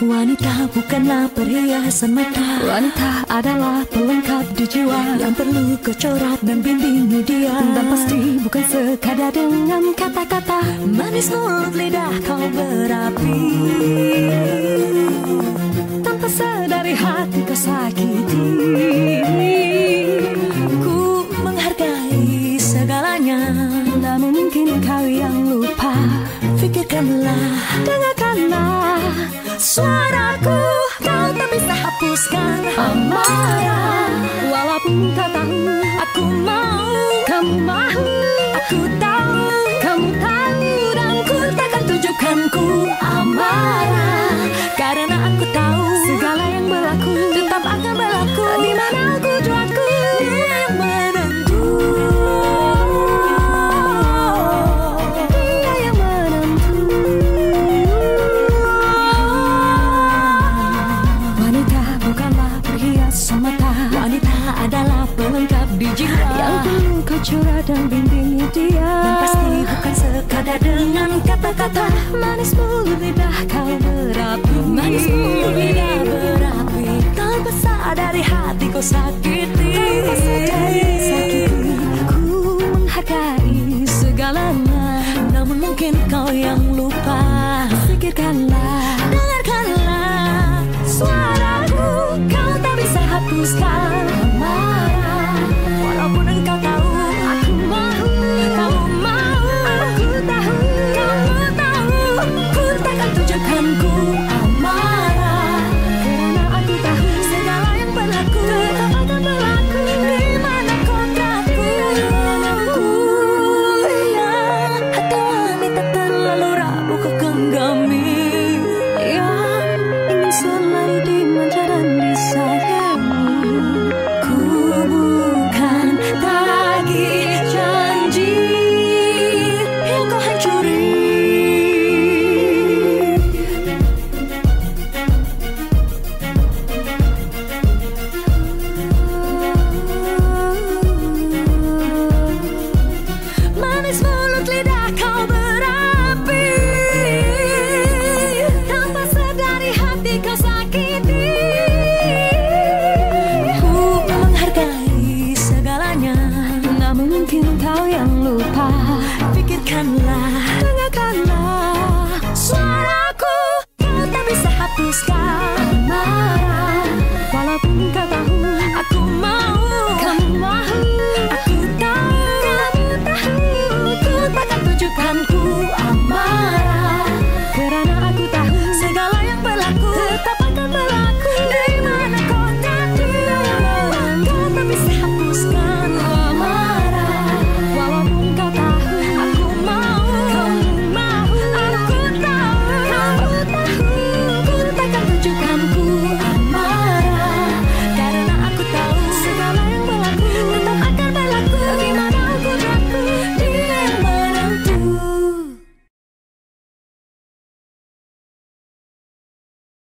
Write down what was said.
Wanita bukanlah perhiasan mata. Wanita adalah pelengkap di jiwa. Yang perlu kau corak dan bimbingi dia Dan pasti bukan sekadar dengan kata-kata. Manis mulut lidah kau berapi suaraku Kau tak bisa hapuskan amarah. Walaupun kau tahu Aku mau, Kamu mahu aku tahu di jiwa. Yang perlu kau curah dan bimbingi dia. Dan pasti bukan sekadar dengan kata-kata. Manis mulut lidah kau berapi. Manis mulut lidah berapi. Tanpa sadari hati kau sakiti dengarkanlah dengarkanlah suaraku kau tak bisa hapuskan marah walaupun kau tahu aku mau kamu mau aku tahu kamu tahu ku takkan tunjukkanku aman